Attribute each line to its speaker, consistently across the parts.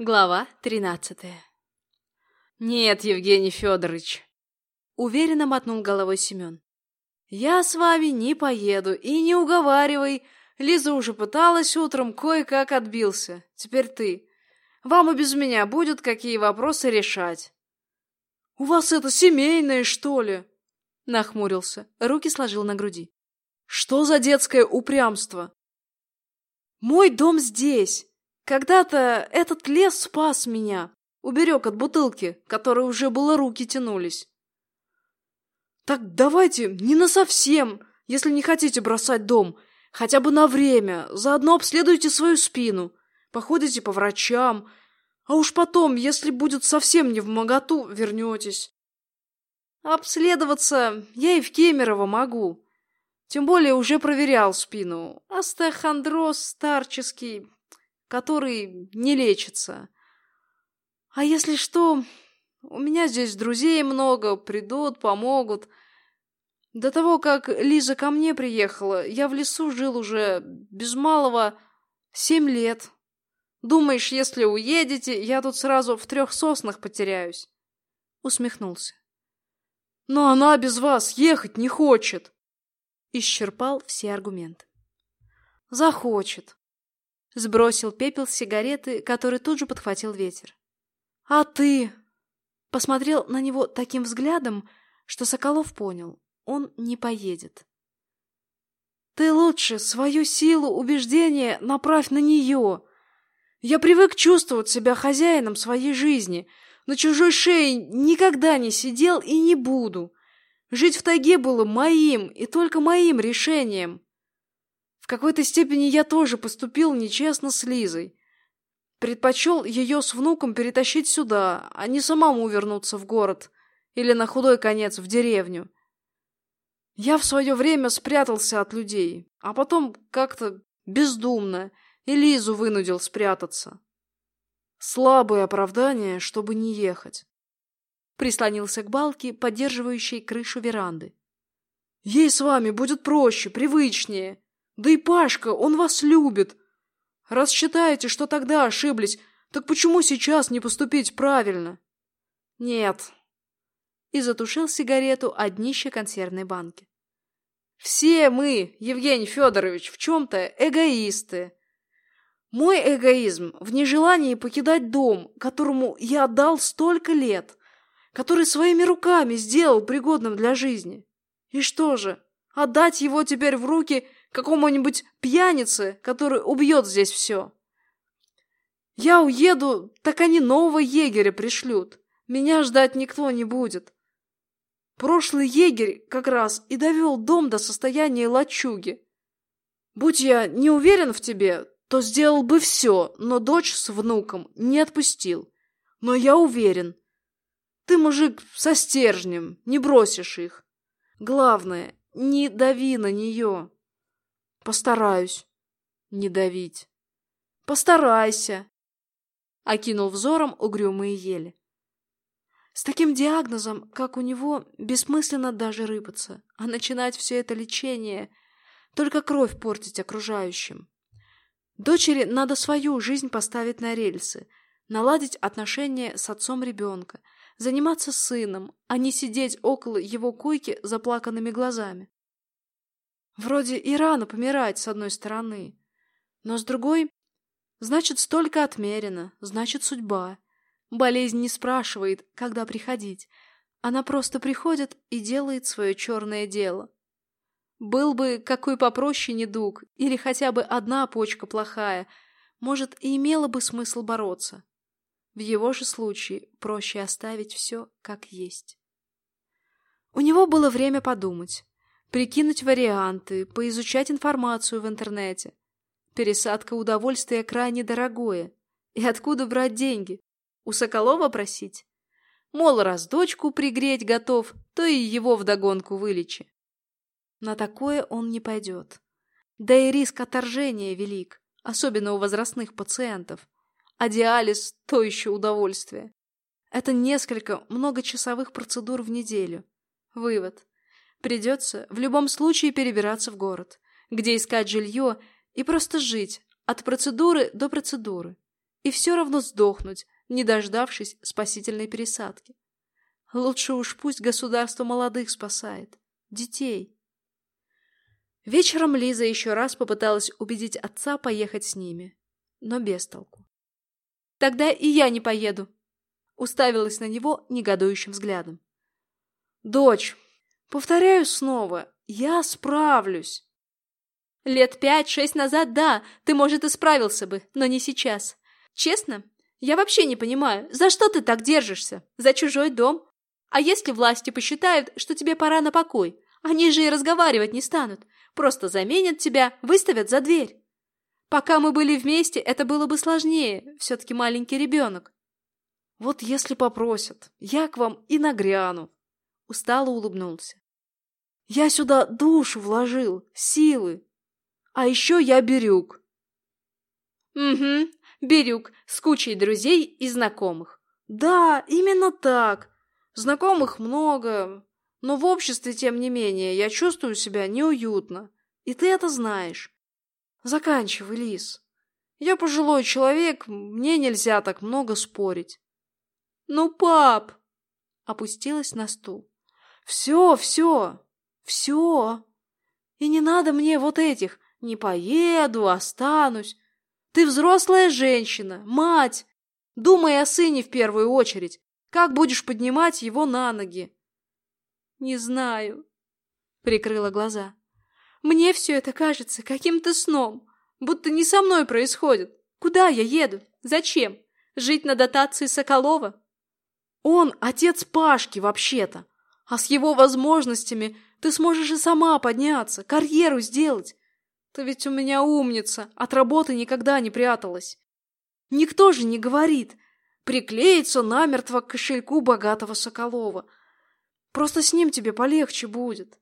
Speaker 1: Глава тринадцатая.
Speaker 2: «Нет, Евгений Федорович», —
Speaker 1: уверенно мотнул головой Семен.
Speaker 2: «Я с вами не поеду, и не уговаривай. Лиза уже пыталась утром, кое-как отбился. Теперь ты. Вам и без меня будет какие вопросы решать». «У вас это семейное, что ли?» — нахмурился, руки сложил на груди. «Что за детское упрямство?» «Мой дом здесь!» Когда-то этот лес спас меня, уберег от бутылки, которой уже было руки тянулись. Так давайте не на совсем, если не хотите бросать дом, хотя бы на время, заодно обследуйте свою спину, походите по врачам, а уж потом, если будет совсем не в моготу, вернетесь. Обследоваться я и в Кемерово могу. Тем более уже проверял спину. Остеохондроз старческий который не лечится. А если что, у меня здесь друзей много, придут, помогут. До того, как Лиза ко мне приехала, я в лесу жил уже без малого семь лет. Думаешь, если уедете, я тут сразу в трех соснах потеряюсь? Усмехнулся. Но она без вас ехать не хочет. Исчерпал все аргументы. Захочет. Сбросил пепел с сигареты, который тут же подхватил ветер. «А ты?» Посмотрел на него таким взглядом, что Соколов понял, он не поедет. «Ты лучше свою силу убеждения направь на нее. Я привык чувствовать себя хозяином своей жизни, на чужой шее никогда не сидел и не буду. Жить в тайге было моим и только моим решением какой-то степени я тоже поступил нечестно с Лизой. Предпочел ее с внуком перетащить сюда, а не самому вернуться в город или на худой конец в деревню. Я в свое время спрятался от людей, а потом как-то бездумно и Лизу вынудил спрятаться. Слабое оправдание, чтобы не ехать. Прислонился к балке, поддерживающей крышу веранды. Ей с вами будет проще, привычнее. Да и Пашка, он вас любит. Раз считаете, что тогда ошиблись, так почему сейчас не поступить правильно? Нет. И затушил сигарету о днище консервной банки. Все мы, Евгений Федорович, в чем-то эгоисты. Мой эгоизм в нежелании покидать дом, которому я отдал столько лет, который своими руками сделал пригодным для жизни. И что же, отдать его теперь в руки какому-нибудь пьянице, который убьет здесь все. Я уеду, так они нового егеря пришлют. Меня ждать никто не будет. Прошлый егерь как раз и довел дом до состояния лачуги. Будь я не уверен в тебе, то сделал бы все, но дочь с внуком не отпустил. Но я уверен. Ты мужик со стержнем, не бросишь их. Главное, не дави на нее. Постараюсь не давить. Постарайся. Окинул взором угрюмые ели. С таким диагнозом, как у него, бессмысленно даже рыпаться, а начинать все это лечение, только кровь портить окружающим. Дочери надо свою жизнь поставить на рельсы, наладить отношения с отцом ребенка, заниматься сыном, а не сидеть около его койки заплаканными глазами. Вроде и рано помирать, с одной стороны. Но с другой, значит, столько отмерено, значит, судьба. Болезнь не спрашивает, когда приходить. Она просто приходит и делает свое черное дело. Был бы какой попроще недуг, или хотя бы одна почка плохая, может, и имело бы смысл бороться. В его же случае проще оставить все как есть. У него было время подумать прикинуть варианты, поизучать информацию в интернете. Пересадка удовольствия крайне дорогое. И откуда брать деньги? У Соколова просить? Мол, раз дочку пригреть готов, то и его вдогонку вылечи. На такое он не пойдет. Да и риск отторжения велик, особенно у возрастных пациентов. А диализ – то еще удовольствие. Это несколько многочасовых процедур в неделю. Вывод. Придется в любом случае перебираться в город, где искать жилье и просто жить от процедуры до процедуры. и все равно сдохнуть, не дождавшись спасительной пересадки. Лучше уж пусть государство молодых спасает. Детей. Вечером Лиза еще раз попыталась убедить отца поехать с ними, но без толку. «Тогда и я не поеду», — уставилась на него негодующим взглядом. «Дочь, повторяю снова, я справлюсь». «Лет пять-шесть назад, да, ты, может, и справился бы, но не сейчас. Честно, я вообще не понимаю, за что ты так держишься? За чужой дом? А если власти посчитают, что тебе пора на покой? Они же и разговаривать не станут. Просто заменят тебя, выставят за дверь. Пока мы были вместе, это было бы сложнее. Все-таки маленький ребенок. Вот если попросят, я к вам и нагряну. Устало улыбнулся. Я сюда душу вложил, силы. А еще я берюк. Угу, берюк, с кучей друзей и знакомых. Да, именно так. Знакомых много, но в обществе, тем не менее, я чувствую себя неуютно. И ты это знаешь. Заканчивай, Лис. Я пожилой человек, мне нельзя так много спорить. Ну, пап! Опустилась на стул. Все, все, все. И не надо мне вот этих «не поеду, останусь». Ты взрослая женщина, мать. Думай о сыне в первую очередь. Как будешь поднимать его на ноги? «Не знаю», — прикрыла глаза. «Мне все это кажется каким-то сном, будто не со мной происходит. Куда я еду? Зачем? Жить на дотации Соколова?» «Он отец Пашки, вообще-то, а с его возможностями ты сможешь и сама подняться, карьеру сделать. Ты ведь у меня умница, от работы никогда не пряталась. Никто же не говорит приклеиться намертво к кошельку богатого Соколова — Просто с ним тебе полегче будет.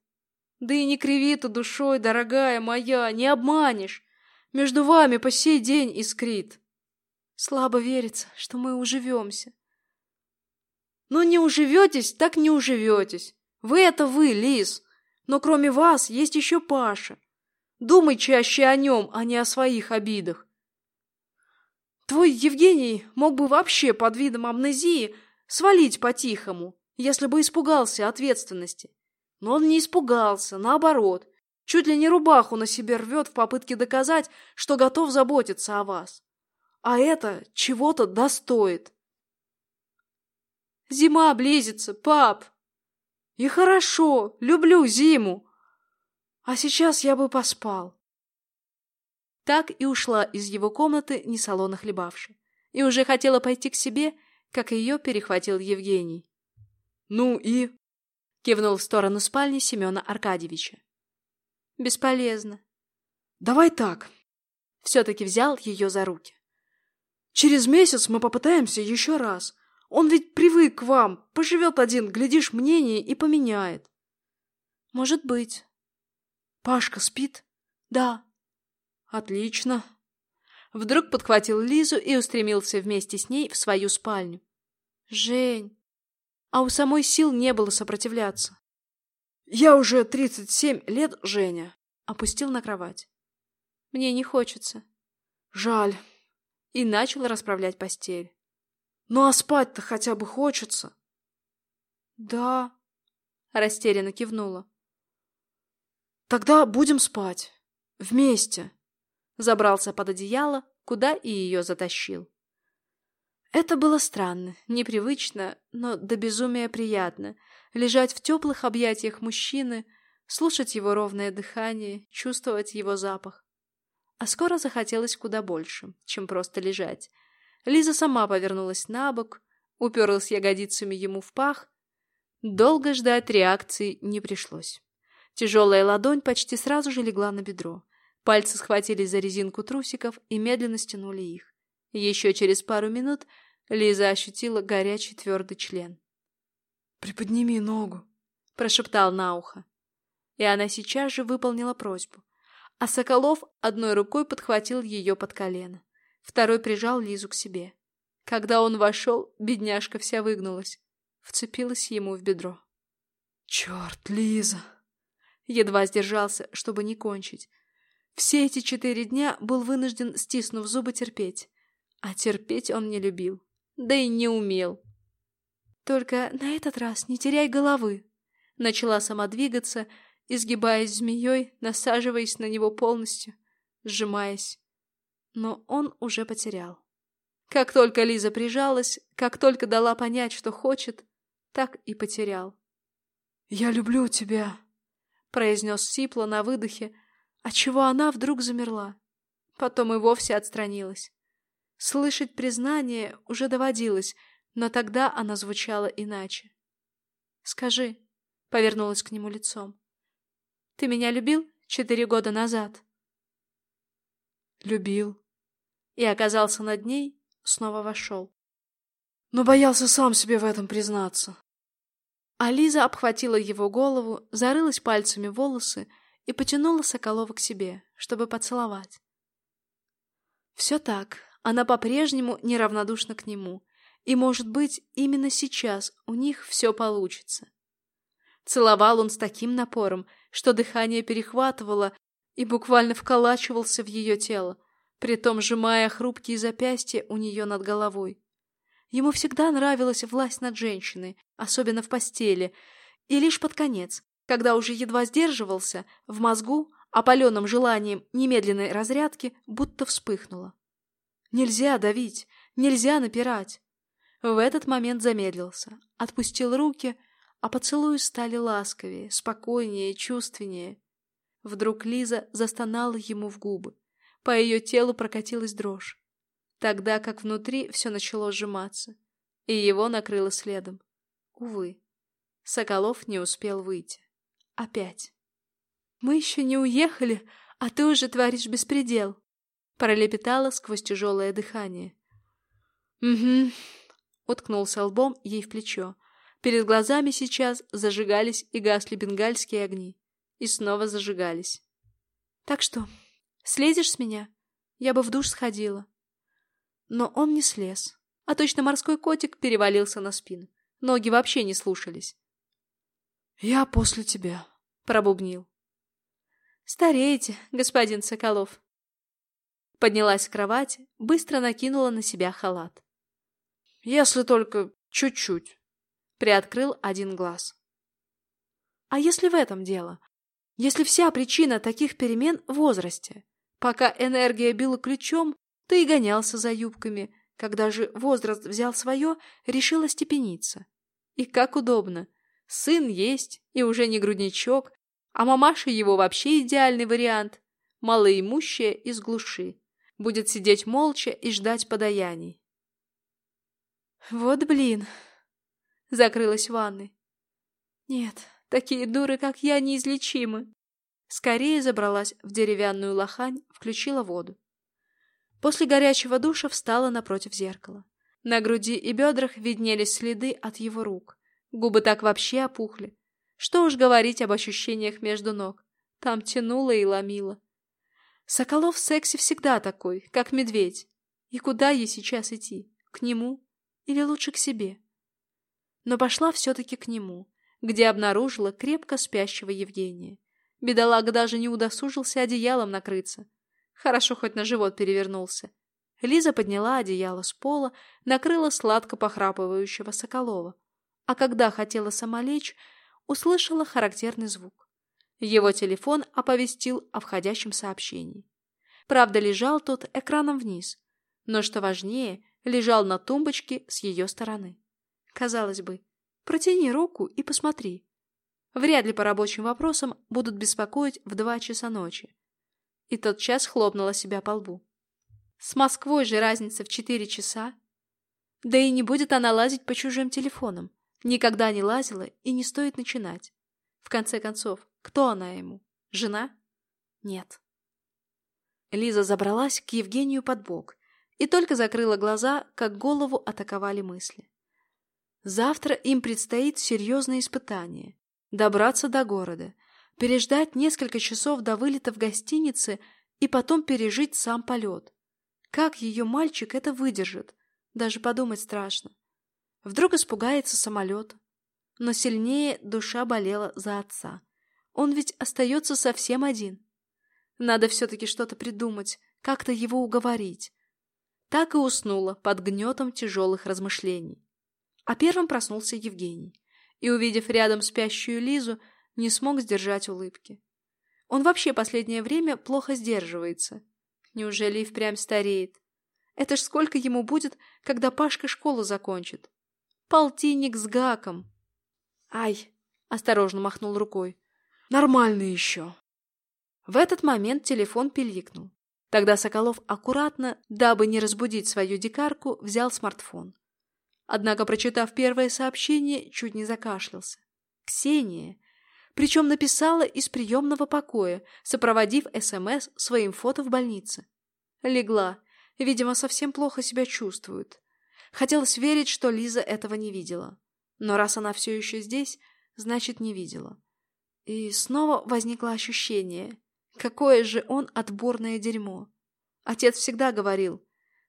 Speaker 2: Да и не криви ты душой, дорогая моя, не обманешь. Между вами по сей день искрит. Слабо верится, что мы уживемся. Ну не уживетесь, так не уживетесь. Вы это вы, Лис. Но кроме вас есть еще Паша. Думай чаще о нем, а не о своих обидах. Твой Евгений мог бы вообще под видом амнезии свалить по-тихому, если бы испугался ответственности. Но он не испугался, наоборот. Чуть ли не рубаху на себе рвет в попытке доказать, что готов заботиться о вас. А это чего-то достоит. Зима близится, пап. И хорошо, люблю зиму. А сейчас я бы поспал. Так и ушла из его комнаты, не салона хлебавши. И уже хотела пойти к себе, как ее перехватил Евгений. «Ну и?» — кивнул в сторону спальни Семена Аркадьевича. «Бесполезно». «Давай так». Все-таки взял ее за руки. «Через месяц мы попытаемся еще раз. Он ведь привык к вам, поживет один, глядишь, мнение и поменяет». «Может быть». «Пашка спит?» «Да». «Отлично». Вдруг подхватил Лизу и устремился вместе с ней в свою спальню. «Жень, а у самой сил не было сопротивляться. «Я уже тридцать семь лет, Женя», — опустил на кровать. «Мне не хочется». «Жаль». И начал расправлять постель. «Ну а спать-то хотя бы хочется». «Да», — растерянно кивнула. «Тогда будем спать. Вместе». Забрался под одеяло, куда и ее затащил. Это было странно, непривычно, но до безумия приятно. Лежать в теплых объятиях мужчины, слушать его ровное дыхание, чувствовать его запах. А скоро захотелось куда больше, чем просто лежать. Лиза сама повернулась на бок, уперлась ягодицами ему в пах. Долго ждать реакции не пришлось. Тяжелая ладонь почти сразу же легла на бедро. Пальцы схватились за резинку трусиков и медленно стянули их. Еще через пару минут Лиза ощутила горячий твердый член. «Приподними ногу», — прошептал на ухо. И она сейчас же выполнила просьбу. А Соколов одной рукой подхватил ее под колено, второй прижал Лизу к себе. Когда он вошел, бедняжка вся выгнулась, вцепилась ему в бедро. «Черт, Лиза!» Едва сдержался, чтобы не кончить. Все эти четыре дня был вынужден, стиснув зубы, терпеть. А терпеть он не любил, да и не умел. «Только на этот раз не теряй головы», — начала сама двигаться, изгибаясь змеей, насаживаясь на него полностью, сжимаясь. Но он уже потерял. Как только Лиза прижалась, как только дала понять, что хочет, так и потерял. «Я люблю тебя», — произнес Сипла на выдохе, отчего она вдруг замерла. Потом и вовсе отстранилась. Слышать признание уже доводилось, но тогда она звучала иначе. «Скажи», — повернулась к нему лицом, — «ты меня любил четыре года назад?»
Speaker 1: «Любил».
Speaker 2: И оказался над ней, снова вошел.
Speaker 1: Но боялся сам себе в этом признаться.
Speaker 2: А обхватила его голову, зарылась пальцами в волосы и потянула Соколова к себе, чтобы поцеловать. Все так, она по-прежнему неравнодушна к нему, и, может быть, именно сейчас у них все получится. Целовал он с таким напором, что дыхание перехватывало и буквально вколачивался в ее тело, притом сжимая хрупкие запястья у нее над головой. Ему всегда нравилась власть над женщиной, особенно в постели, и лишь под конец, когда уже едва сдерживался, в мозгу, опаленным желанием немедленной разрядки, будто вспыхнуло. Нельзя давить, нельзя напирать. В этот момент замедлился, отпустил руки, а поцелуи стали ласковее, спокойнее, чувственнее. Вдруг Лиза застонала ему в губы. По ее телу прокатилась дрожь. Тогда как внутри все начало сжиматься, и его накрыло следом. Увы, Соколов не успел выйти. Опять. «Мы еще не уехали, а ты уже творишь беспредел», пролепетала сквозь тяжелое дыхание. «Угу», — уткнулся лбом ей в плечо. Перед глазами сейчас зажигались и гасли бенгальские огни. И снова зажигались. «Так что, Слезешь с меня? Я бы в душ сходила. Но он не слез, а точно морской котик перевалился на спину. Ноги вообще не слушались.
Speaker 1: «Я после тебя», — пробубнил.
Speaker 2: «Стареете, господин Соколов». Поднялась с кровати, быстро накинула на себя халат.
Speaker 1: «Если только чуть-чуть», —
Speaker 2: приоткрыл один глаз. «А если в этом дело? Если вся причина таких перемен в возрасте? Пока энергия била ключом, ты и гонялся за юбками. Когда же возраст взял свое, решил остепениться. И как удобно. Сын есть, и уже не грудничок, а мамаша его вообще идеальный вариант. Малоимущая из глуши. Будет сидеть молча и ждать подаяний. Вот блин. Закрылась в ванной. Нет, такие дуры, как я, неизлечимы. Скорее забралась в деревянную лохань, включила воду. После горячего душа встала напротив зеркала. На груди и бедрах виднелись следы от его рук. Губы так вообще опухли. Что уж говорить об ощущениях между ног. Там тянуло и ломило. Соколов в сексе всегда такой, как медведь. И куда ей сейчас идти? К нему? Или лучше к себе? Но пошла все-таки к нему, где обнаружила крепко спящего Евгения. Бедолага даже не удосужился одеялом накрыться. Хорошо хоть на живот перевернулся. Лиза подняла одеяло с пола, накрыла сладко похрапывающего Соколова. А когда хотела сама лечь, услышала характерный звук. Его телефон оповестил о входящем сообщении. Правда, лежал тот экраном вниз, но, что важнее, лежал на тумбочке с ее стороны. Казалось бы, протяни руку и посмотри, Вряд ли по рабочим вопросам будут беспокоить в два часа ночи. И тот час хлопнула себя по лбу. С Москвой же разница в четыре часа. Да и не будет она лазить по чужим телефонам. Никогда не лазила и не стоит начинать. В конце концов, кто она ему? Жена? Нет. Лиза забралась к Евгению под бок и только закрыла глаза, как голову атаковали мысли. Завтра им предстоит серьезное испытание добраться до города, переждать несколько часов до вылета в гостинице и потом пережить сам полет. Как ее мальчик это выдержит? Даже подумать страшно. Вдруг испугается самолета. Но сильнее душа болела за отца. Он ведь остается совсем один. Надо все-таки что-то придумать, как-то его уговорить. так и уснула под гнетом тяжелых размышлений. А первым проснулся Евгений и, увидев рядом спящую Лизу, не смог сдержать улыбки. Он вообще последнее время плохо сдерживается. Неужели и впрямь стареет? Это ж сколько ему будет, когда Пашка школу закончит? Полтинник с гаком. Ай, осторожно махнул рукой. Нормально еще. В этот момент телефон пиликнул. Тогда Соколов аккуратно, дабы не разбудить свою дикарку, взял смартфон. Однако, прочитав первое сообщение, чуть не закашлялся. Ксения. Причем написала из приемного покоя, сопроводив СМС своим фото в больнице. Легла. Видимо, совсем плохо себя чувствует. Хотелось верить, что Лиза этого не видела. Но раз она все еще здесь, значит, не видела. И снова возникло ощущение. Какое же он отборное дерьмо. Отец всегда говорил,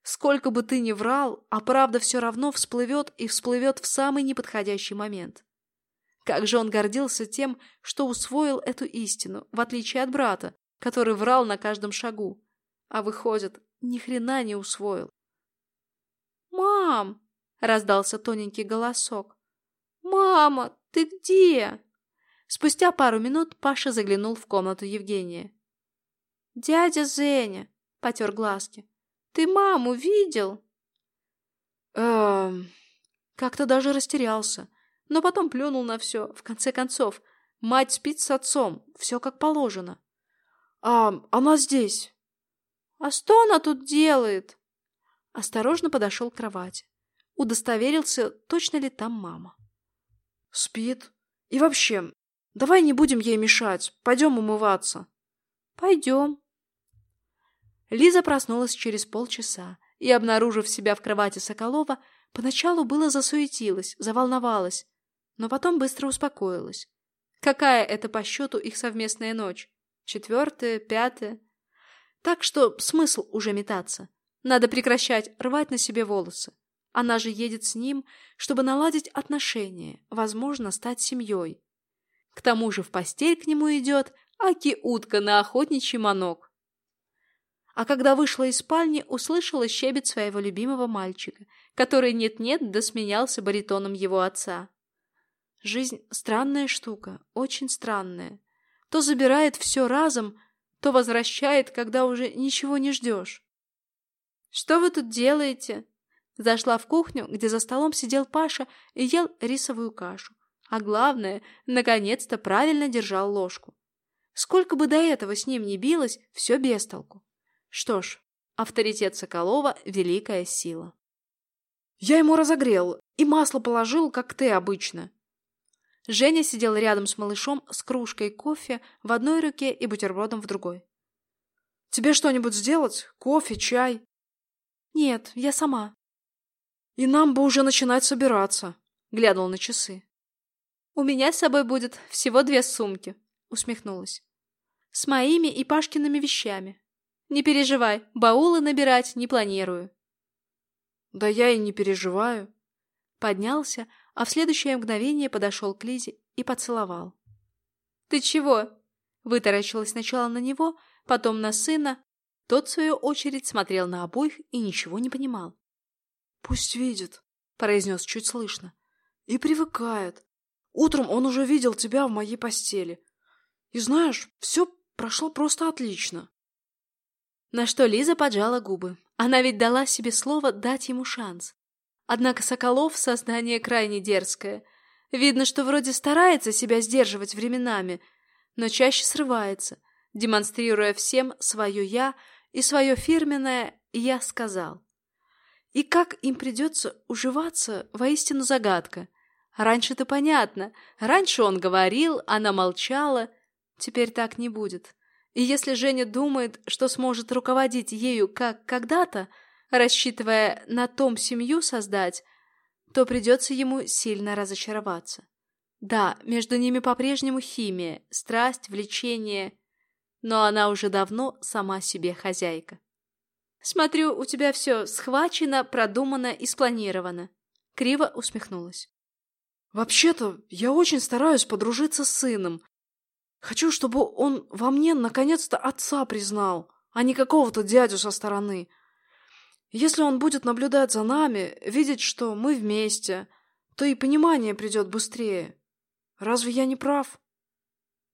Speaker 2: сколько бы ты ни врал, а правда все равно всплывет и всплывет в самый неподходящий момент. Как же он гордился тем, что усвоил эту истину, в отличие от брата, который врал на каждом шагу. А выходит, ни хрена не усвоил. «Мам!» — раздался тоненький голосок. «Мама, ты где?» Спустя пару минут Паша заглянул в комнату Евгения. «Дядя Зеня!» — потер глазки. «Ты маму видел?» «Эм...» Как-то даже растерялся, но потом плюнул на все. В конце концов, мать спит с отцом, все как положено. «А, она здесь!» «А что она тут делает?» Осторожно подошел к кровати. Удостоверился, точно ли там мама. «Спит. И вообще, давай не будем ей мешать. Пойдем умываться». «Пойдем». Лиза проснулась через полчаса и, обнаружив себя в кровати Соколова, поначалу было засуетилась, заволновалась, но потом быстро успокоилась. Какая это по счету их совместная ночь? Четвертая, пятая? Так что смысл уже метаться. Надо прекращать рвать на себе волосы. Она же едет с ним, чтобы наладить отношения, возможно, стать семьей. К тому же в постель к нему идет аки-утка на охотничий манок. А когда вышла из спальни, услышала щебет своего любимого мальчика, который нет-нет да смеялся баритоном его отца. Жизнь — странная штука, очень странная. То забирает все разом, то возвращает, когда уже ничего не ждешь. «Что вы тут делаете?» Зашла в кухню, где за столом сидел Паша и ел рисовую кашу. А главное, наконец-то правильно держал ложку. Сколько бы до этого с ним ни билось, все без толку. Что ж, авторитет Соколова — великая сила. «Я ему разогрел и масло положил, как ты обычно». Женя сидел рядом с малышом с кружкой кофе в одной руке и бутербродом в другой. «Тебе что-нибудь сделать? Кофе, чай?» «Нет, я сама». «И нам бы уже начинать собираться», — глянул на часы. «У меня с собой будет всего две сумки», — усмехнулась. «С моими и Пашкиными вещами. Не переживай, баулы набирать не планирую».
Speaker 1: «Да я и не переживаю».
Speaker 2: Поднялся, а в следующее мгновение подошел к Лизе и поцеловал. «Ты чего?» Вытаращилась сначала на него, потом на сына, тот, в свою очередь, смотрел на обоих и ничего не понимал.
Speaker 1: «Пусть видит», — произнес чуть слышно. «И привыкает. Утром он уже видел тебя в моей постели. И знаешь, все прошло просто отлично».
Speaker 2: На что Лиза поджала губы. Она ведь дала себе слово дать ему шанс. Однако Соколов — создание крайне дерзкое. Видно, что вроде старается себя сдерживать временами, но чаще срывается, демонстрируя всем свое «я» и свое фирменное «я сказал». И как им придется уживаться, воистину загадка. Раньше-то понятно. Раньше он говорил, она молчала. Теперь так не будет. И если Женя думает, что сможет руководить ею как когда-то, рассчитывая на том семью создать, то придется ему сильно разочароваться. Да, между ними по-прежнему химия, страсть, влечение, но она уже давно сама себе хозяйка. «Смотрю, у тебя все схвачено, продумано и спланировано». Криво усмехнулась.
Speaker 1: «Вообще-то, я очень стараюсь подружиться с сыном. Хочу, чтобы он во мне наконец-то отца признал, а не какого-то дядю со стороны. Если он будет наблюдать за нами, видеть, что мы вместе, то и понимание придет быстрее. Разве я не прав?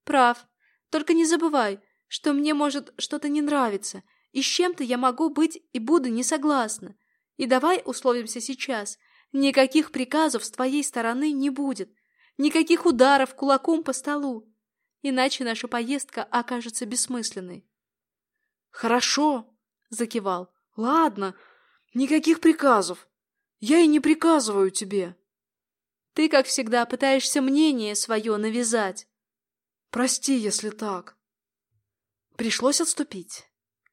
Speaker 2: Прав. Только не забывай, что мне может что-то не нравиться, и с чем-то я могу быть и буду не согласна. И давай условимся сейчас. Никаких приказов с твоей стороны не будет. Никаких ударов кулаком по столу. Иначе наша поездка окажется бессмысленной.
Speaker 1: Хорошо, закивал. Ладно, никаких приказов. Я и не приказываю тебе.
Speaker 2: Ты, как всегда, пытаешься мнение свое навязать.
Speaker 1: Прости, если так.
Speaker 2: Пришлось отступить.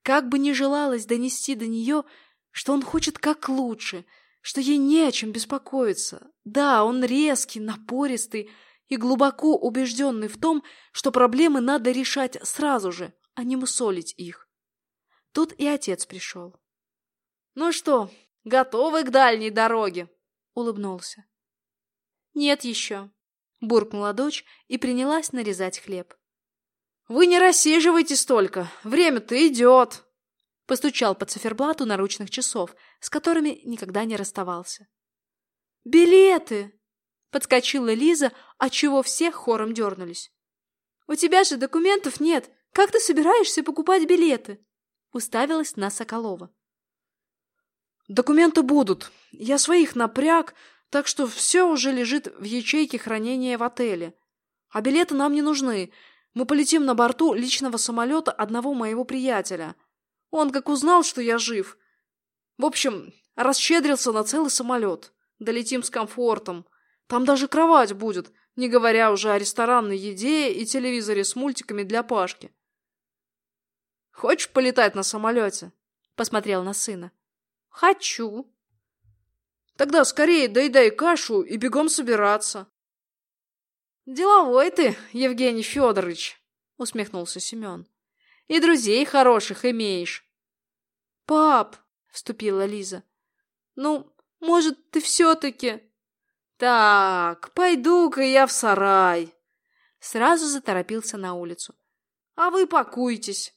Speaker 2: Как бы ни желалось донести до нее, что он хочет как лучше, что ей не о чем беспокоиться. Да, он резкий, напористый и глубоко убежденный в том, что проблемы надо решать сразу же, а не мусолить их. Тут и отец пришел.
Speaker 1: «Ну что, готовы к дальней дороге?» — улыбнулся.
Speaker 2: «Нет еще», — буркнула дочь и принялась нарезать хлеб.
Speaker 1: «Вы не рассиживайте столько, время-то идет!»
Speaker 2: Постучал по циферблату наручных часов, с которыми никогда не расставался.
Speaker 1: «Билеты!»
Speaker 2: — подскочила Лиза, отчего все хором дернулись.
Speaker 1: «У тебя же документов нет! Как ты собираешься покупать билеты?»
Speaker 2: Уставилась на Соколова.
Speaker 1: Документы будут. Я своих напряг, так что все уже лежит в ячейке хранения в отеле. А билеты нам не нужны. Мы полетим на борту личного самолета одного моего приятеля. Он как узнал, что я жив. В общем, расщедрился на целый самолет. Долетим с комфортом. Там даже кровать будет, не говоря уже о ресторанной еде и телевизоре с мультиками для Пашки. «Хочешь полетать на самолете?» Посмотрел на сына.
Speaker 2: Хочу.
Speaker 1: Тогда скорее доедай кашу и бегом собираться.
Speaker 2: Деловой ты, Евгений Федорович, усмехнулся Семен. И друзей хороших имеешь.
Speaker 1: Пап, вступила Лиза.
Speaker 2: Ну, может, ты все-таки...
Speaker 1: Так, пойду-ка я в сарай.
Speaker 2: Сразу заторопился на улицу.
Speaker 1: А вы пакуйтесь.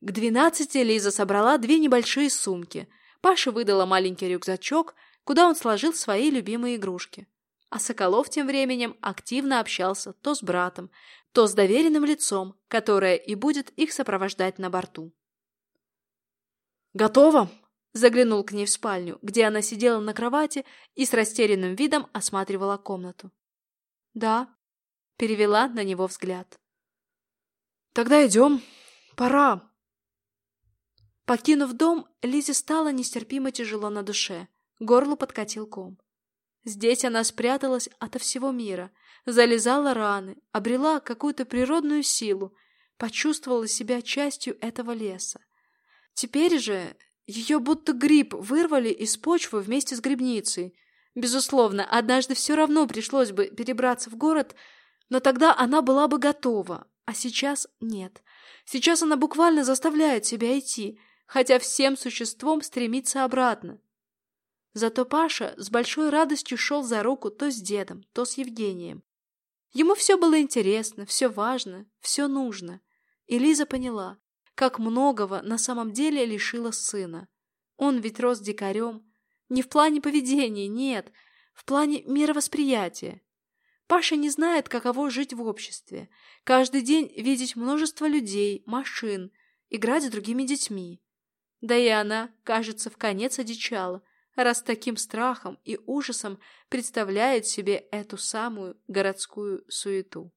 Speaker 2: К двенадцати Лиза собрала две небольшие сумки — Паша выдала маленький рюкзачок, куда он сложил свои любимые игрушки. А Соколов тем временем активно общался то с братом, то с доверенным лицом, которое и будет их сопровождать на борту.
Speaker 1: «Готово?»
Speaker 2: – заглянул к ней в спальню, где она сидела на кровати и с растерянным видом осматривала комнату. «Да», – перевела на него взгляд.
Speaker 1: «Тогда идем. Пора».
Speaker 2: Покинув дом, Лизе стало нестерпимо тяжело на душе. Горло подкатил ком. Здесь она спряталась ото всего мира, залезала раны, обрела какую-то природную силу, почувствовала себя частью этого леса. Теперь же ее будто гриб вырвали из почвы вместе с грибницей. Безусловно, однажды все равно пришлось бы перебраться в город, но тогда она была бы готова, а сейчас нет. Сейчас она буквально заставляет себя идти, хотя всем существом стремится обратно. Зато Паша с большой радостью шел за руку то с дедом, то с Евгением. Ему все было интересно, все важно, все нужно. И Лиза поняла, как многого на самом деле лишила сына. Он ведь рос дикарем. Не в плане поведения, нет, в плане мировосприятия. Паша не знает, каково жить в обществе. Каждый день видеть множество людей, машин, играть с другими детьми. Да и она, кажется, в конец одичала, раз таким страхом и ужасом представляет себе эту самую городскую суету.